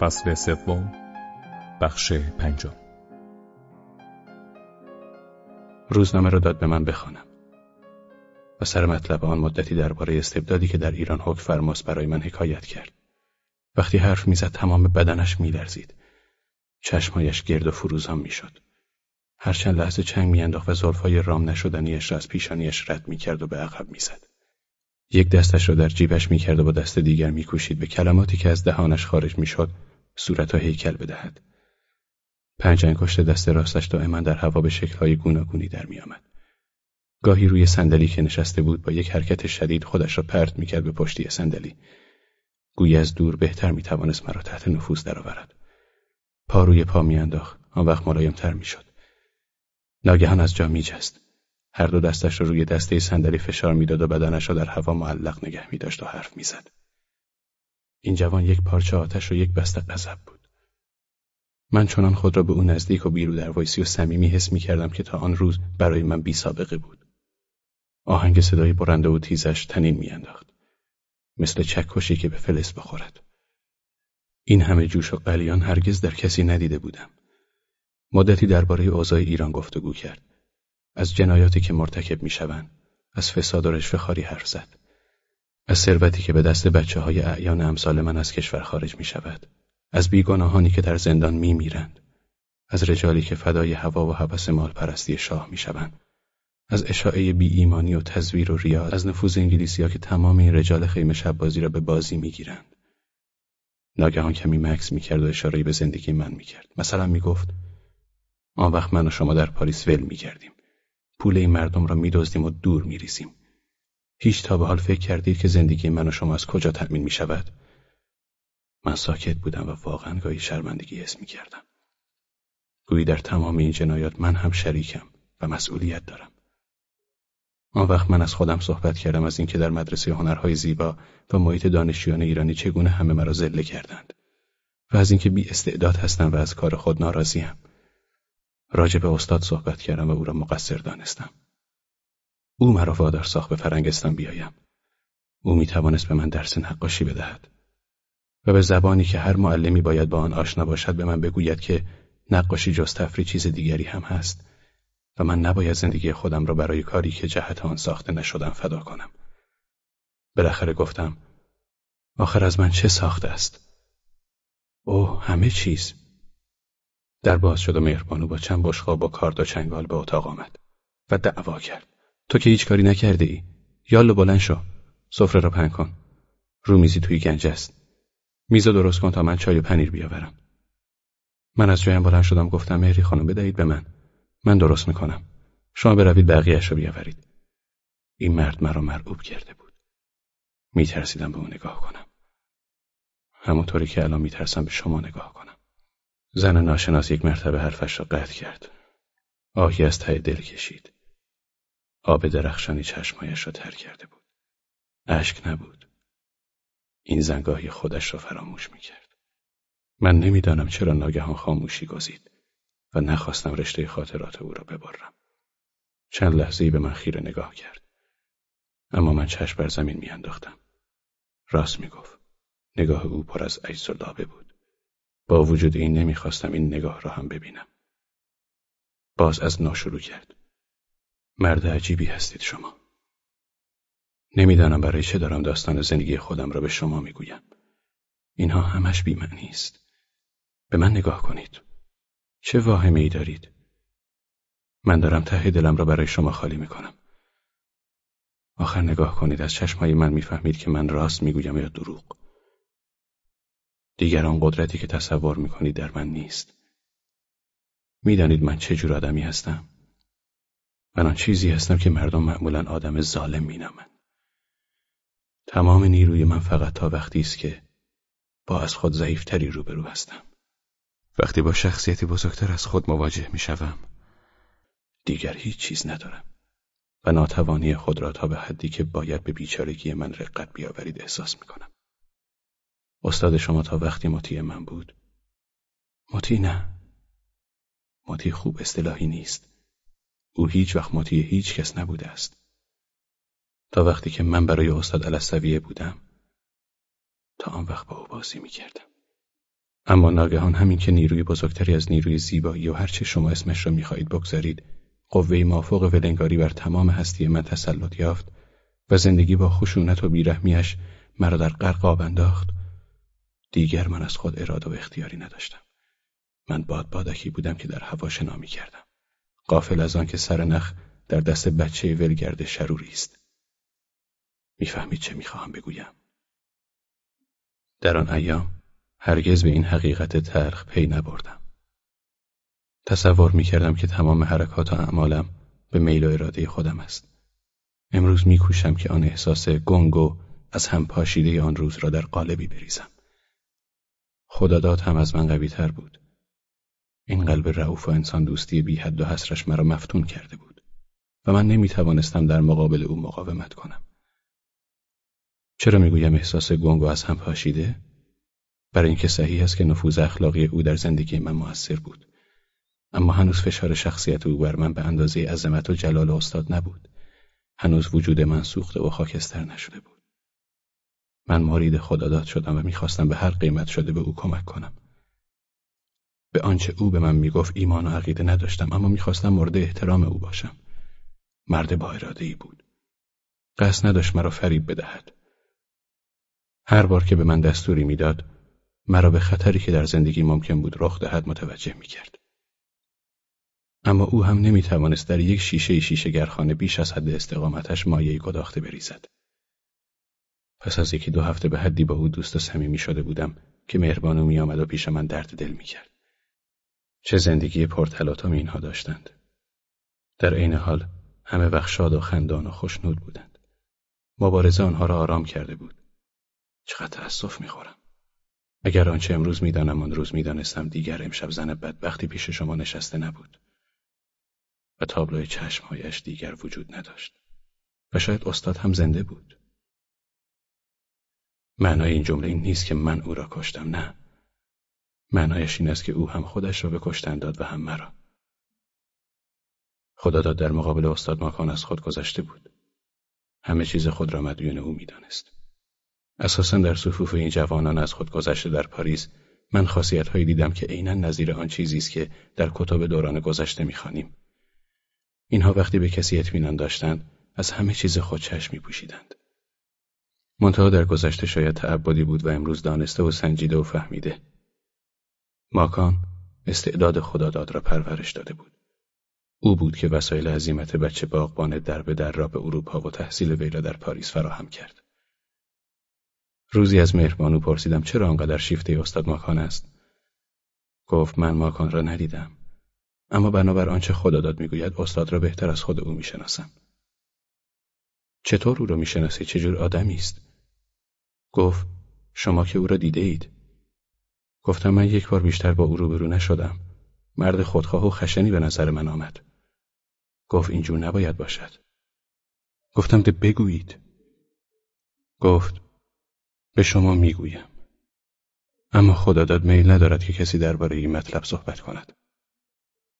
فصل سوم بخش پنجم. روزنامه را داد به من بخوانم و سر مطلب آن مدتی درباره استبدادی که در ایران حکم فرماست برای من حکایت کرد. وقتی حرف می‌زد تمام بدنش میلرزید. چشمهایش گرد و فروزان می‌شد. هرچند لحظه چنگ میانداخت و زلفهای رام نشدنیش را از پیشانیش رد می‌کرد و به عقب می‌زد. یک دستش را در جیبش می‌کرد و با دست دیگر میکوشید. به کلماتی که از دهانش خارج می‌شد صورت و هیکل بدهد. پنج انگشت دست راستش دائما در هوا به شکلهای گوناگونی در میآمد. گاهی روی صندلی که نشسته بود با یک حرکت شدید خودش را پرت می‌کرد به پشتی صندلی. گویی از دور بهتر می‌توانست مرا تحت نفوذ درآورد. پا روی پا میانداخت. آن وقت ملایمتر می‌شد. ناگهان از جا میجست. هر دو دستش را روی دسته صندلی فشار می‌داد و بدنش را در هوا معلق نگه میداشت و حرف می‌زد. این جوان یک پارچه آتش و یک بسته غضب بود. من چنان خود را به او نزدیک و بیرو در وایسی و صمیمی حس می کردم که تا آن روز برای من بی سابقه بود. آهنگ صدای برنده و تیزش تنین میانداخت. مثل چکشی که به فلس بخورد. این همه جوش و قلیان هرگز در کسی ندیده بودم. مدتی درباره اوضاع ایران گفتگو کرد. از جنایاتی که مرتکب می‌شوند از فساد و رشوهخواری حرف زد. از ثروتی که به دست بچه های اعیان امثال من از کشور خارج می شود از بیگناهانی که در زندان می میرند از رجالی که فدای هوا و هوس مال پرستی شاه می شوند از اشاعه بی ایمانی و تزویر و ریا از نفوذ انگلیسی ها که تمام این رجال خیمه شب بازی را به بازی می گیرند ناگهان کمی مکس می کرد و اشاره به زندگی من می کرد مثلا می گفت آن وقت من و شما در پاریس ول می کردیم پول این مردم را می و دور می ریزیم هیچ تا به حال فکر کردید که زندگی من و شما از کجا تأمین می شود؟ من ساکت بودم و واقعا گاهی شرمندگی حس می کردم. گویی در تمام این جنایات من هم شریکم و مسئولیت دارم. آن وقت من از خودم صحبت کردم از اینکه در مدرسه هنرهای زیبا و محیط دانشجویان ایرانی چگونه همه مرا ذله کردند و از اینکه بی استعداد هستم و از کار خود ناراضیم. راجع به استاد صحبت کردم و او را مقصر دانستم. او مرا وادار ساخت به فرنگستان بیایم. او می توانست به من درس نقاشی بدهد و به زبانی که هر معلمی باید با آن آشنا باشد به من بگوید که نقاشی جز تفری چیز دیگری هم هست و من نباید زندگی خودم را برای کاری که جهت آن ساخته نشدم فدا کنم. بالاخره گفتم آخر از من چه ساخته است؟ اوه همه چیز. در باز شد و مهربانو با چند بشقاب و کارد و چنگال به اتاق آمد و دعوا کرد. تو که هیچ کاری نکرده ای یالو بلند شو. سفره را پهن کن. رو میزی توی گنج است. میز درست کن تا من چای و پنیر بیاورم. من از جایم بلند شدم گفتم مهری خانم بدهید به من. من درست می‌کنم. شما بروید بقیهش رو بیاورید. این مرد مرا مرعوب کرده بود. میترسیدم به او نگاه کنم. همونطوری که الان میترسم به شما نگاه کنم. زن ناشناس یک مرتبه حرفش را قطع کرد آهی از ته دل کشید آب درخشانی چشمایش را تر کرده بود. اشک نبود. این زنگاهی خودش را فراموش می‌کرد. من نمی‌دانم چرا ناگهان خاموشی گزید و نخواستم رشته خاطرات او را ببرم. چند لحظه به من خیره نگاه کرد. اما من چشم بر زمین میانداختم. راست می‌گفت. نگاه او پر از عجز و لابه بود. با وجود این نمی‌خواستم این نگاه را هم ببینم. باز از نو شروع کرد. مرد عجیبی هستید شما. نمی‌دانم برای چه دارم داستان زندگی خودم را به شما می‌گویم. اینها همش بیمعنی است. به من نگاه کنید. چه واهمه ای دارید؟ من دارم ته دلم را برای شما خالی می‌کنم. آخر نگاه کنید از چشمهای من می‌فهمید که من راست می‌گویم یا دروغ. دیگر آن قدرتی که تصور می‌کنید در من نیست. می‌دانید من چه جور آدمی هستم؟ من آن چیزی هستم که مردم معمولا آدم ظالم مینامند. تمام نیروی من فقط تا وقتی است که با از خود ضعیفتری روبرو هستم. وقتی با شخصیتی بزرگتر از خود مواجه می شوم دیگر هیچ چیز ندارم و ناتوانی خود را تا به حدی که باید به بیچارگی من رقت بیاورید احساس می کنم. استاد شما تا وقتی مطیع من بود مطیع نه مطیع خوب اصطلاحی نیست او هیچ وقت مطیع هیچ کس نبوده است. تا وقتی که من برای استاد علسویه بودم تا آن وقت با او بازی می کردم. اما ناگهان همین که نیروی بزرگتری از نیروی زیبایی و هرچه شما اسمش را می‌خواهید بگذارید قوه مافوق ولنگاری بر تمام هستی من تسلط یافت و زندگی با خشونت و بیرحمیش مرا در غرق انداخت دیگر من از خود اراده و اختیاری نداشتم. من باد بادکی بودم که در هوا شنا می کردم. قافل از آن که سر نخ در دست بچه ولگرد شروری است. می‌فهمید چه می‌خواهم بگویم؟ در آن ایام هرگز به این حقیقت تلخ پی نبردم. تصور می‌کردم که تمام حرکات و اعمالم به میل و اراده خودم است. امروز میکوشم که آن احساس گنگ از هم پاشیده آن روز را در قالبی بریزم. خداداد هم از من قوی تر بود. این قلب رعوف و انسان دوستی بی حد و حسرش مرا مفتون کرده بود و من نمی توانستم در مقابل او مقاومت کنم. چرا می‌گویم احساس گنگ و از هم پاشیده؟ برای اینکه صحیح است که نفوذ اخلاقی او در زندگی من موثر بود. اما هنوز فشار شخصیت او بر من به اندازه عظمت و جلال استاد نبود. هنوز وجود من سوخته و خاکستر نشده بود. من مارید خداداد شدم و می‌خواستم به هر قیمت شده به او کمک کنم. به آنچه او به من می‌گفت ایمان و عقیده نداشتم اما می‌خواستم مورد احترام او باشم. مرد با اراده ای بود. قصد نداشت مرا فریب بدهد. هر بار که به من دستوری می‌داد مرا به خطری که در زندگی ممکن بود رخ دهد متوجه می‌کرد. اما او هم نمی‌توانست در یک شیشه شیشه گرخانه بیش از حد استقامتش مایه گداخته بریزد. پس از یکی دو هفته به حدی با او دوست و صمیمی شده بودم که مهربانو میآمد و پیش من درد دل می‌کرد. چه زندگی پرتلاطم اینها داشتند. در عین حال همه وقت شاد و خندان و خوشنود بودند. مبارزه آنها را آرام کرده بود. چقدر تأسف می‌خورم. اگر آنچه امروز می‌دانم آن روز می‌دانستم دیگر امشب زن بدبختی پیش شما نشسته نبود. و تابلوی چشمهایش دیگر وجود نداشت. و شاید استاد هم زنده بود. معنای این جمله این نیست که من او را کشتم نه. معنایش این است که او هم خودش را به کشتن داد و هم مرا. خدا داد در مقابل استاد ماکان از خود گذشته بود. همه چیز خود را مدیون او می‌دانست. اساسا در صفوف این جوانان از خود گذشته در پاریس من خاصیتهایی دیدم که عینا نظیر آن چیزی است که در کتب دوران گذشته می‌خوانیم. اینها وقتی به کسی اطمینان داشتند از همه چیز خود چشم میپوشیدند. منتها در گذشته شاید تعبدی بود و امروز دانسته و سنجیده و فهمیده. ماکان استعداد خداداد را پرورش داده بود. او بود که وسایل عظیمت بچه باغبان در به در را به اروپا و تحصیل وی را در پاریس فراهم کرد. روزی از مهربانو پرسیدم چرا آنقدر شیفته استاد ماکان است؟ گفت من ماکان را ندیدم. اما بنابر آنچه خداداد می‌گوید استاد را بهتر از خود او می‌شناسم. چطور او را می‌شناسی؟ چجور آدمی است؟ گفت شما که او را دیده اید گفتم من یک بار بیشتر با او روبرو نشدم. مرد خودخواه و خشنی به نظر من آمد. گفت اینجور نباید باشد. گفتم ده بگویید. گفت به شما می‌گویم. اما خداداد میل ندارد که کسی درباره این مطلب صحبت کند.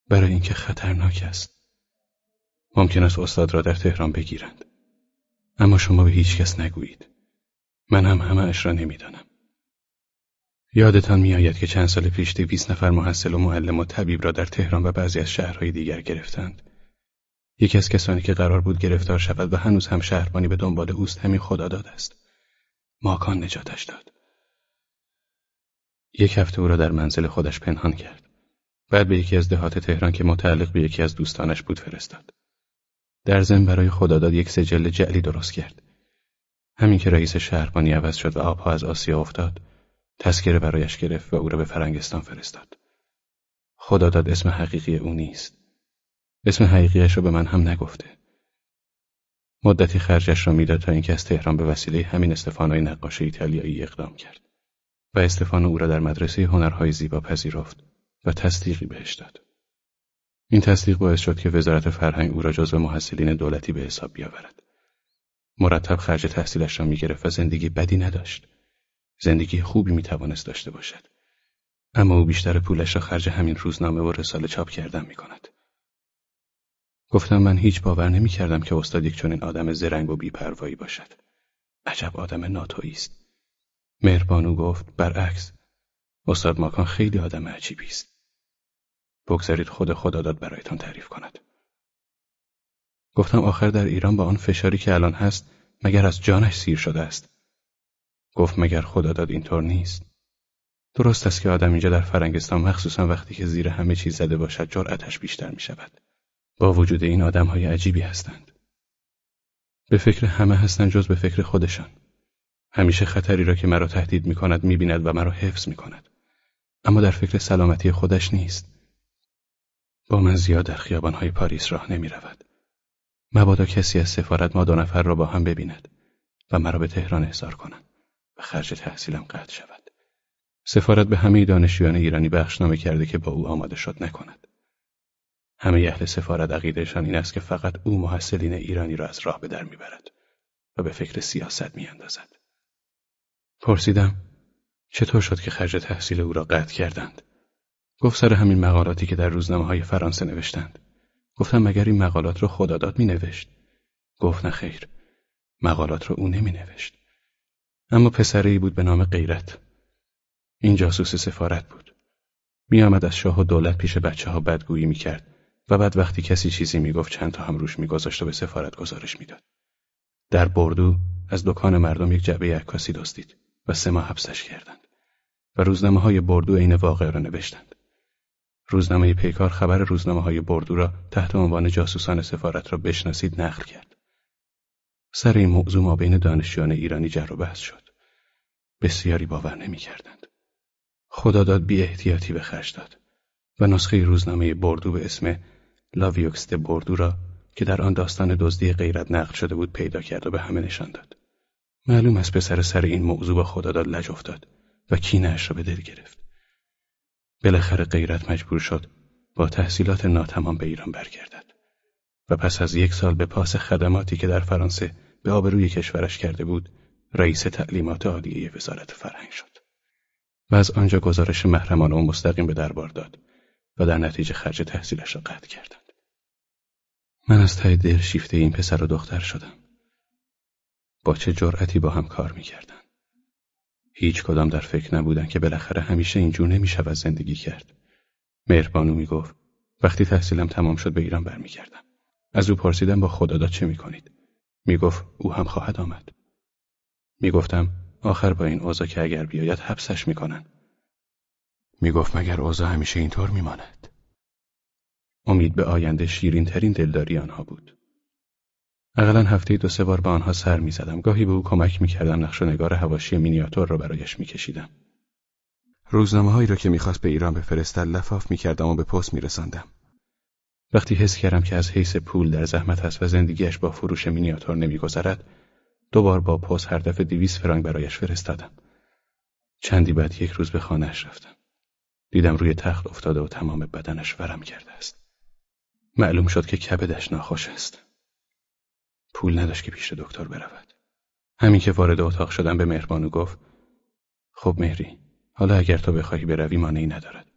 برای اینکه خطرناک است. ممکن است استاد را در تهران بگیرند. اما شما به هیچ کس نگویید. من هم همه اش را نمی‌دانم. یادتان میآید که چند سال پیش دویست نفر محصل و معلم و طبیب را در تهران و بعضی از شهرهای دیگر گرفتند. یکی از کسانی که قرار بود گرفتار شود و هنوز هم شهربانی به دنبال اوست همین خدا داد است. ماکان نجاتش داد. یک هفته او را در منزل خودش پنهان کرد. بعد به یکی از دهات تهران که متعلق به یکی از دوستانش بود فرستاد. در زن برای خداداد یک سجل جعلی درست کرد. همین که رئیس شهربانی عوض شد و آبها از آسیا افتاد تذکره برایش گرفت و او را به فرنگستان فرستاد. خداداد اسم حقیقی او نیست. اسم حقیقیش را به من هم نگفته. مدتی خرجش را می‌داد تا اینکه از تهران به وسیله همین استفانای نقاش ایتالیایی اقدام کرد و استفانو او را در مدرسه هنرهای زیبا پذیرفت و تصدیقی بهش داد. این تصدیق باعث شد که وزارت فرهنگ او را جزو محصلین دولتی به حساب بیاورد. مرتب خرج تحصیلش را می‌گرفت و زندگی بدی نداشت. زندگی خوبی می‌توانست داشته باشد. اما او بیشتر پولش را خرج همین روزنامه و رساله چاپ کردن می کند. گفتم من هیچ باور نمی کردم که استاد یک چنین آدم زرنگ و بیپروایی باشد. عجب آدم ناتویی است. مهربانو گفت برعکس استاد ماکان خیلی آدم عجیبی است. بگذارید خود خدا داد برایتان تعریف کند. گفتم آخر در ایران با آن فشاری که الان هست مگر از جانش سیر شده است. گفت مگر خدا داد اینطور نیست. درست است که آدم اینجا در فرنگستان مخصوصا وقتی که زیر همه چیز زده باشد جرأتش بیشتر می شود. با وجود این آدم های عجیبی هستند. به فکر همه هستند جز به فکر خودشان. همیشه خطری را که مرا تهدید می کند می بیند و مرا حفظ می کند. اما در فکر سلامتی خودش نیست. با من زیاد در خیابانهای پاریس راه نمی رود. مبادا کسی از سفارت ما دو نفر را با هم ببیند و مرا به تهران احضار کنند و خرج تحصیلم قطع شود. سفارت به همه دانشجویان ایرانی بخشنامه کرده که با او آماده شد نکند. همه اهل سفارت عقیدهشان این است که فقط او محصلین ایرانی را از راه به در می‌برد و به فکر سیاست میاندازد. پرسیدم چطور شد که خرج تحصیل او را قطع کردند؟ گفت سر همین مقالاتی که در روزنامه های فرانسه نوشتند. گفتم مگر این مقالات را خداداد می نوشت؟ گفت نه خیر. مقالات را او نمی نوشت. اما پسری بود به نام غیرت. این جاسوس سفارت بود. می آمد از شاه و دولت پیش بچه ها بدگویی می کرد و بعد وقتی کسی چیزی می گفت چند تا هم روش می گذاشت و به سفارت گزارش می‌داد. در بردو از دکان مردم یک جعبه عکاسی دزدید و سه ماه حبسش کردند و روزنامه های بردو عین واقع را نوشتند. روزنامه پیکار خبر روزنامه های بردو را تحت عنوان جاسوسان سفارت را بشناسید نقل کرد. سر این موضوع ما بین دانشجویان ایرانی جر و بحث شد. بسیاری باور نمی‌کردند. خدا داد بی احتیاطی به خرج داد و نسخه روزنامه بردو به اسم لاویوکست بردو را که در آن داستان دزدی غیرت نقل شده بود پیدا کرد و به همه نشان داد. معلوم است پسر سر این موضوع با خدا داد لج افتاد و کینهاش را به دل گرفت. بالاخره غیرت مجبور شد با تحصیلات ناتمام به ایران برگردد و پس از یک سال به پاس خدماتی که در فرانسه به آبروی کشورش کرده بود رئیس تعلیمات عالیه وزارت فرهنگ شد و از آنجا گزارش محرمانه و مستقیم به دربار داد و در نتیجه خرج تحصیلش را قطع کردند. من از ته دل شیفته این پسر و دختر شدم. با چه جرأتی با هم کار می‌کردن هیچ کدام در فکر نبودن که بالاخره همیشه اینجور نمی‌شود زندگی کرد. مهربانو می‌گفت وقتی تحصیلم تمام شد به ایران برمیگردم. از او پرسیدم با خدادا چه می‌کنید؟ می‌گفت او هم خواهد آمد. می‌گفتم آخر با این اوضاع که اگر بیاید حبسش می‌کنن. می‌گفت مگر اوضاع همیشه اینطور میماند. امید به آینده شیرین ترین دلداری آنها بود. اقلا هفته دو سه بار به آنها سر می‌زدم گاهی به او کمک می‌کردم نقش و نگار هواشی مینیاتور را برایش میکشیدم روزنامه هایی را که می‌خواست به ایران بفرستد لفاف می‌کردم و به پست میرساندم وقتی حس کردم که از حیث پول در زحمت است و زندگیش با فروش مینیاتور نمیگذرد دوبار با پست هر دفعه دیویس فرانک برایش فرستادم. چندی بعد یک روز به خانهاش رفتم. دیدم روی تخت افتاده و تمام بدنش ورم کرده است. معلوم شد که کبدش ناخوش است. پول نداشت که پیش دکتر برود. همین که وارد اتاق شدم به مهربانو گفت خب مهری حالا اگر تو بخواهی بروی مانعی ندارد.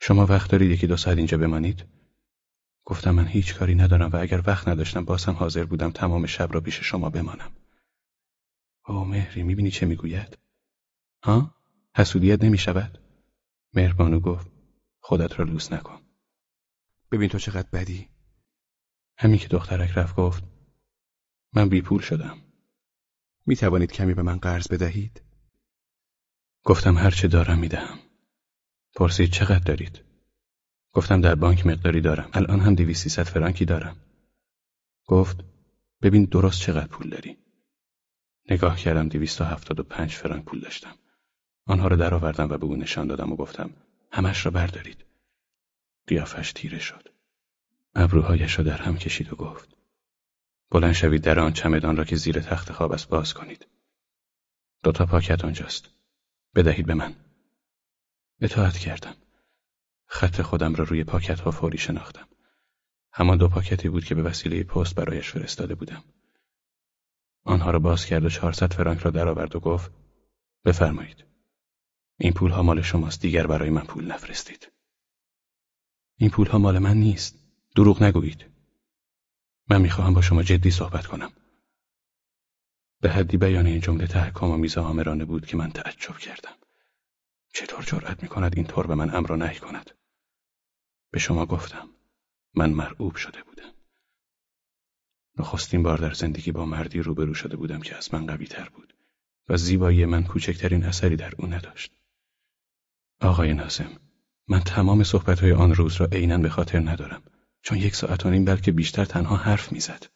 شما وقت دارید یکی دو ساعت اینجا بمانید؟ گفتم من هیچ کاری ندارم و اگر وقت نداشتم بازم حاضر بودم تمام شب را پیش شما بمانم. او مهری می‌بینی چه می‌گوید؟ ها؟ حسودیت نمی شود؟ مهربانو گفت خودت را لوس نکن. ببین تو چقدر بدی. همین که دخترک رفت گفت من بی پول شدم. می توانید کمی به من قرض بدهید؟ گفتم هرچه دارم می دهم. پرسید چقدر دارید؟ گفتم در بانک مقداری دارم. الان هم دویستی ست فرانکی دارم. گفت ببین درست چقدر پول داری. نگاه کردم دویست و هفتاد و پنج فرانک پول داشتم. آنها را درآوردم و به او نشان دادم و گفتم همش را بردارید. قیافش تیره شد. ابروهایش را در هم کشید و گفت بلند شوید در آن چمدان را که زیر تخت خواب است باز کنید. دو تا پاکت آنجاست. بدهید به من. اطاعت کردم. خط خودم را روی پاکت ها فوری شناختم. همان دو پاکتی بود که به وسیله پست برایش فرستاده بودم. آنها را باز کرد و چهارصد فرانک را درآورد و گفت بفرمایید. این پول ها مال شماست دیگر برای من پول نفرستید. این پول ها مال من نیست. دروغ نگویید. من می‌خواهم با شما جدی صحبت کنم. به حدی بیان این جمله تحکام و میز آمرانه بود که من تعجب کردم. چطور جرأت می کند اینطور به من امر و نهی کند به شما گفتم من مرعوب شده بودم نخستین بار در زندگی با مردی روبرو شده بودم که از من قوی تر بود و زیبایی من کوچکترین اثری در او نداشت آقای نازم من تمام صحبتهای آن روز را عینا به خاطر ندارم چون یک ساعت و نیم بلکه بیشتر تنها حرف می‌زد.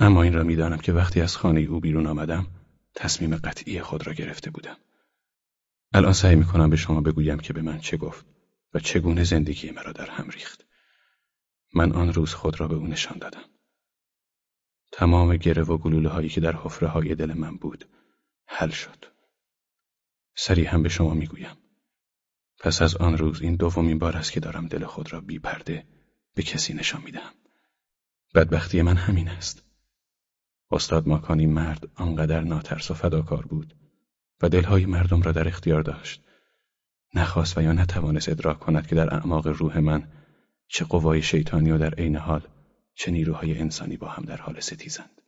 اما این را می‌دانم که وقتی از خانه او بیرون آمدم تصمیم قطعی خود را گرفته بودم. الان سعی می‌کنم به شما بگویم که به من چه گفت و چگونه زندگی مرا در هم ریخت. من آن روز خود را به او نشان دادم. تمام گره و گلوله هایی که در حفره های دل من بود حل شد. سریع هم به شما می‌گویم. پس از آن روز این دومین بار است که دارم دل خود را بی پرده به کسی نشان می‌دهم. بدبختی من همین است. استاد ماکانی مرد آنقدر ناترس و فداکار بود و دلهای مردم را در اختیار داشت. نخواست و یا نتوانست ادراک کند که در اعماق روح من چه قوای شیطانی و در عین حال چه نیروهای انسانی با هم در حال ستیزند.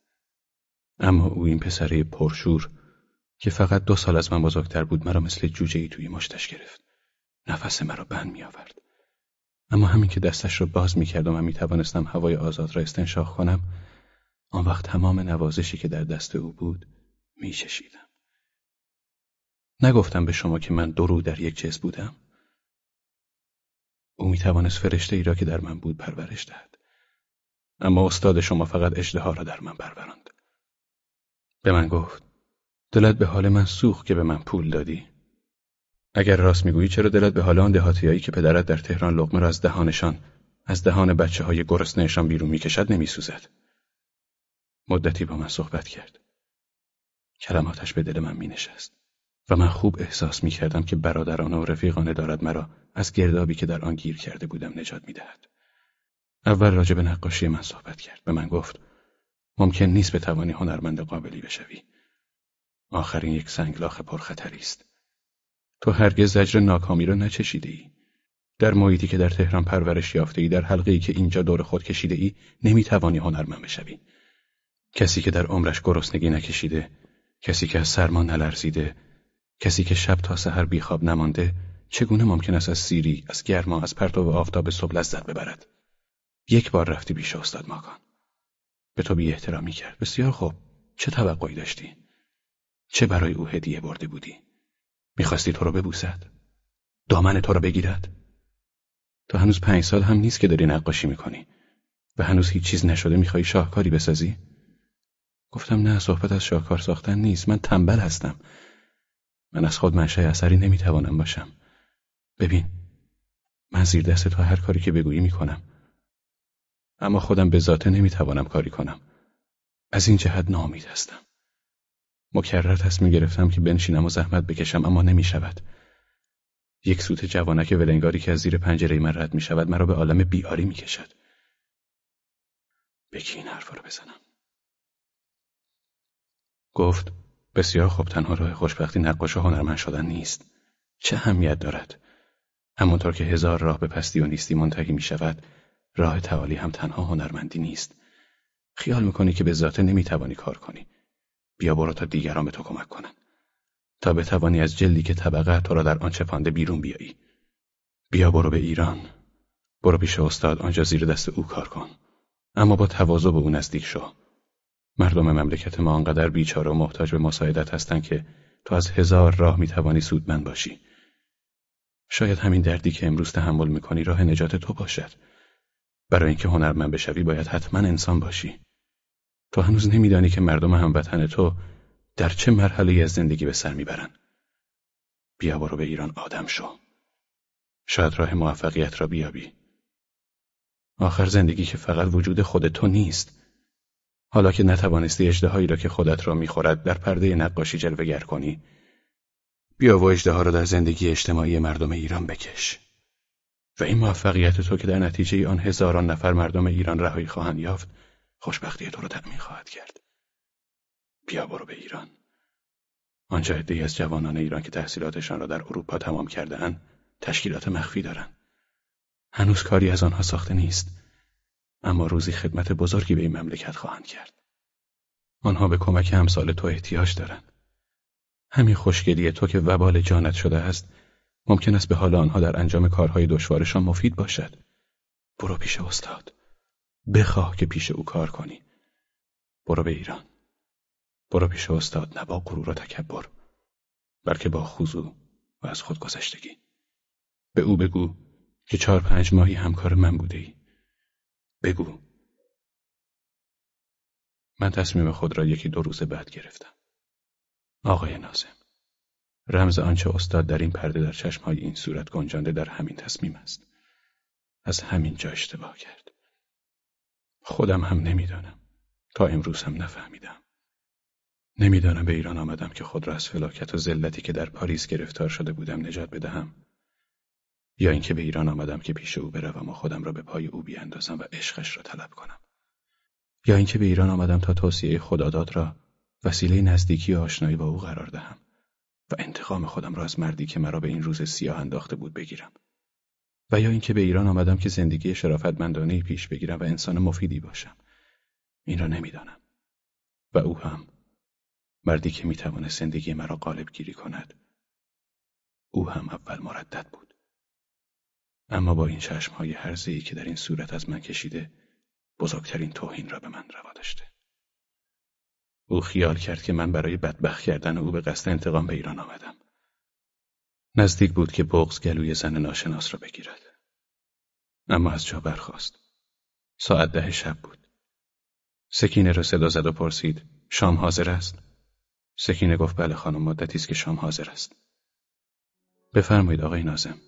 اما او این پسره پرشور که فقط دو سال از من بزرگتر بود مرا مثل جوجه ای توی مشتش گرفت. نفس مرا بند می آورد. اما همین که دستش را باز می کردم و می توانستم هوای آزاد را استنشاق کنم آن وقت تمام نوازشی که در دست او بود می چشیدم. نگفتم به شما که من دو در یک جز بودم. او می توانست فرشته ای را که در من بود پرورش دهد. اما استاد شما فقط اجدها را در من پروراند به من گفت دلت به حال من سوخت که به من پول دادی. اگر راست می‌گویی چرا دلت به حال آن دهاتیایی که پدرت در تهران لقمه را از دهانشان از دهان بچه های گرسنهشان بیرون می‌کشد نمیسوزد؟ مدتی با من صحبت کرد. کلماتش به دل من مینشست و من خوب احساس می‌کردم که برادران و رفیقانه دارد مرا از گردابی که در آن گیر کرده بودم نجات می‌دهد. اول راجع به نقاشی من صحبت کرد. به من گفت ممکن نیست بتوانی هنرمند قابلی بشوی. آخرین یک سنگلاخ پرخطری است. تو هرگز زجر ناکامی را نچشیده ای. در محیطی که در تهران پرورش یافته ای در حلقه ای که اینجا دور خود کشیده ای نمی‌توانی هنرمند بشوی. کسی که در عمرش گرسنگی نکشیده، کسی که از سرما نلرزیده، کسی که شب تا سحر بیخواب نمانده، چگونه ممکن است از سیری، از گرما، از پرتو آفتاب صبح لذت ببرد؟ یک بار رفتی پیش استاد ماکان. به تو بی احترامی کرد. بسیار خوب. چه توقعی داشتی؟ چه برای او هدیه برده بودی؟ می‌خواستی تو رو ببوسد؟ دامن تو رو بگیرد؟ تو هنوز پنج سال هم نیست که داری نقاشی می‌کنی. و هنوز هیچ چیز نشده می‌خوای شاهکاری بسازی؟ گفتم نه صحبت از شاهکار ساختن نیست. من تنبل هستم. من از خود منشه اثری نمی‌توانم باشم. ببین من زیر دست تو هر کاری که بگویی می‌کنم. اما خودم به ذاته نمی‌توانم کاری کنم. از این جهت نامید هستم. مکرر تصمیم گرفتم که بنشینم و زحمت بکشم اما نمی شود. یک سوت جوانک ولنگاری که از زیر پنجره من رد می شود مرا به عالم بیاری می کشد. به این حرف رو بزنم؟ گفت بسیار خوب تنها راه خوشبختی نقاش و هنرمند شدن نیست. چه همیت دارد؟ همونطور که هزار راه به پستی و نیستی منتهی می شود راه تعالی هم تنها هنرمندی نیست. خیال می‌کنی که به ذاته نمی‌توانی کار کنی. بیا برو تا دیگران به تو کمک کنن. تا بتوانی از جلدی که طبقه تو را در آن چپانده بیرون بیایی. بیا برو به ایران. برو پیش استاد آنجا زیر دست او کار کن. اما با تواضع به او نزدیک شو. مردم مملکت ما آنقدر بیچاره و محتاج به مساعدت هستند که تو از هزار راه می‌توانی سودمند باشی. شاید همین دردی که امروز تحمل می‌کنی راه نجات تو باشد. برای اینکه هنرمند بشوی باید حتما انسان باشی. تو هنوز نمیدانی که مردم هموطن تو در چه مرحله از زندگی به سر می‌برن. بیا برو به ایران آدم شو. شاید راه موفقیت را بیابی. آخر زندگی که فقط وجود خود تو نیست. حالا که نتوانستی اجدهایی را که خودت را می‌خورد در پرده نقاشی جلوگر کنی، بیا و اجده را در زندگی اجتماعی مردم ایران بکش. و این موفقیت تو که در نتیجه آن هزاران نفر مردم ایران رهایی خواهند یافت، خوشبختی تو رو تأمین خواهد کرد. بیا برو به ایران. آنجا عدهای از جوانان ایران که تحصیلاتشان را در اروپا تمام کرده اند تشکیلات مخفی دارند. هنوز کاری از آنها ساخته نیست. اما روزی خدمت بزرگی به این مملکت خواهند کرد. آنها به کمک همسال تو احتیاج دارند. همین خوشگلی تو که وبال جانت شده است ممکن است به حال آنها در انجام کارهای دشوارشان مفید باشد برو پیش استاد بخواه که پیش او کار کنی. برو به ایران. برو پیش استاد نه با غرور و تکبر بلکه با خضوع و از خود گذشتگی. به او بگو که چهار پنج ماهی همکار من بوده ای بگو. من تصمیم خود را یکی دو روز بعد گرفتم. آقای نازم رمز آنچه استاد در این پرده در چشمهای این صورت گنجانده در همین تصمیم است. از همین جا اشتباه کرد. خودم هم نمی‌دانم. تا امروز هم نفهمیدم. نمی‌دانم به ایران آمدم که خود را از فلاکت و ذلتی که در پاریس گرفتار شده بودم نجات بدهم. یا اینکه به ایران آمدم که پیش او بروم و خودم را به پای او بیاندازم و عشقش را طلب کنم. یا اینکه به ایران آمدم تا توصیه خداداد را وسیله نزدیکی و آشنایی با او قرار دهم و انتقام خودم را از مردی که مرا به این روز سیاه انداخته بود بگیرم. و یا اینکه به ایران آمدم که زندگی شرافتمندانه پیش بگیرم و انسان مفیدی باشم. این را نمی‌دانم. و او هم مردی که می‌تواند زندگی مرا قالب گیری کند. او هم اول مردد بود. اما با این چشمهای هرزهی که در این صورت از من کشیده بزرگترین توهین را به من روا داشته. او خیال کرد که من برای بدبخت کردن او به قصد انتقام به ایران آمدم. نزدیک بود که بغز گلوی زن ناشناس را بگیرد. اما از جا برخاست. ساعت ده شب بود. سکینه را صدا زد و پرسید شام حاضر است؟ سکینه گفت بله خانم مدتی است که شام حاضر است. بفرمایید آقای نازم